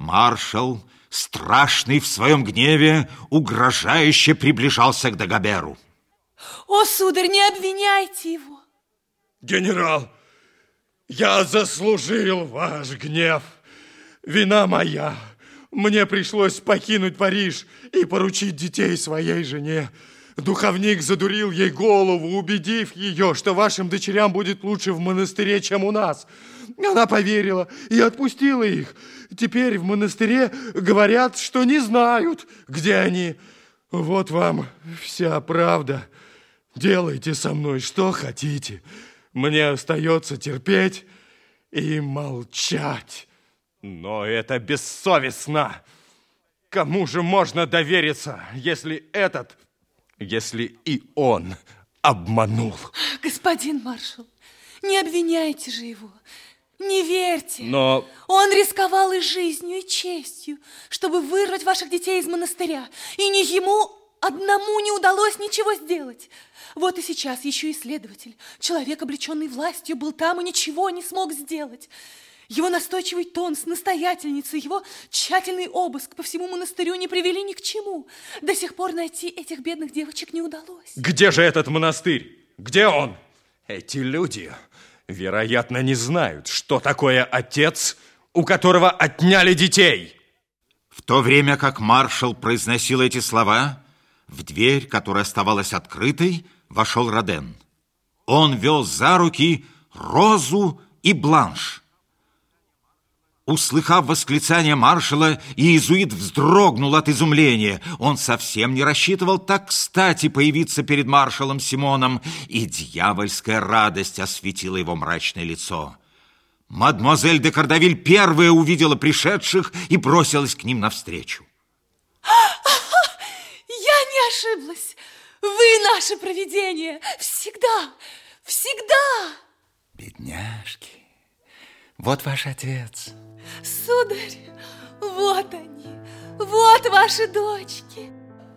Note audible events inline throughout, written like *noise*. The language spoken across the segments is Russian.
Маршал, страшный в своем гневе, угрожающе приближался к Дагоберу. О, сударь, не обвиняйте его. Генерал, я заслужил ваш гнев. Вина моя. Мне пришлось покинуть Париж и поручить детей своей жене. Духовник задурил ей голову, убедив ее, что вашим дочерям будет лучше в монастыре, чем у нас. Она поверила и отпустила их. Теперь в монастыре говорят, что не знают, где они. Вот вам вся правда. Делайте со мной что хотите. Мне остается терпеть и молчать. Но это бессовестно. Кому же можно довериться, если этот если и он обманул. Господин маршал, не обвиняйте же его. Не верьте. Но... Он рисковал и жизнью, и честью, чтобы вырвать ваших детей из монастыря. И ни ему одному не удалось ничего сделать. Вот и сейчас еще и следователь, человек, облеченный властью, был там и ничего не смог сделать. Его настойчивый тон с настоятельницей, его тщательный обыск по всему монастырю не привели ни к чему. До сих пор найти этих бедных девочек не удалось. Где же этот монастырь? Где он? Эти люди, вероятно, не знают, что такое отец, у которого отняли детей. В то время как маршал произносил эти слова, в дверь, которая оставалась открытой, вошел Роден. Он вел за руки Розу и Бланш. Услыхав восклицание маршала, иезуит вздрогнул от изумления. Он совсем не рассчитывал так кстати появиться перед маршалом Симоном, и дьявольская радость осветила его мрачное лицо. Мадемуазель де Кардавиль первая увидела пришедших и бросилась к ним навстречу. *laughs* Я не ошиблась. Вы наше провидение. Всегда, всегда. Бедняжки, вот ваш отец. Сударь, вот они, вот ваши дочки.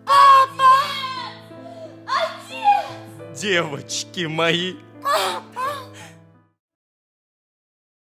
Папа! Отец! Девочки мои! Папа!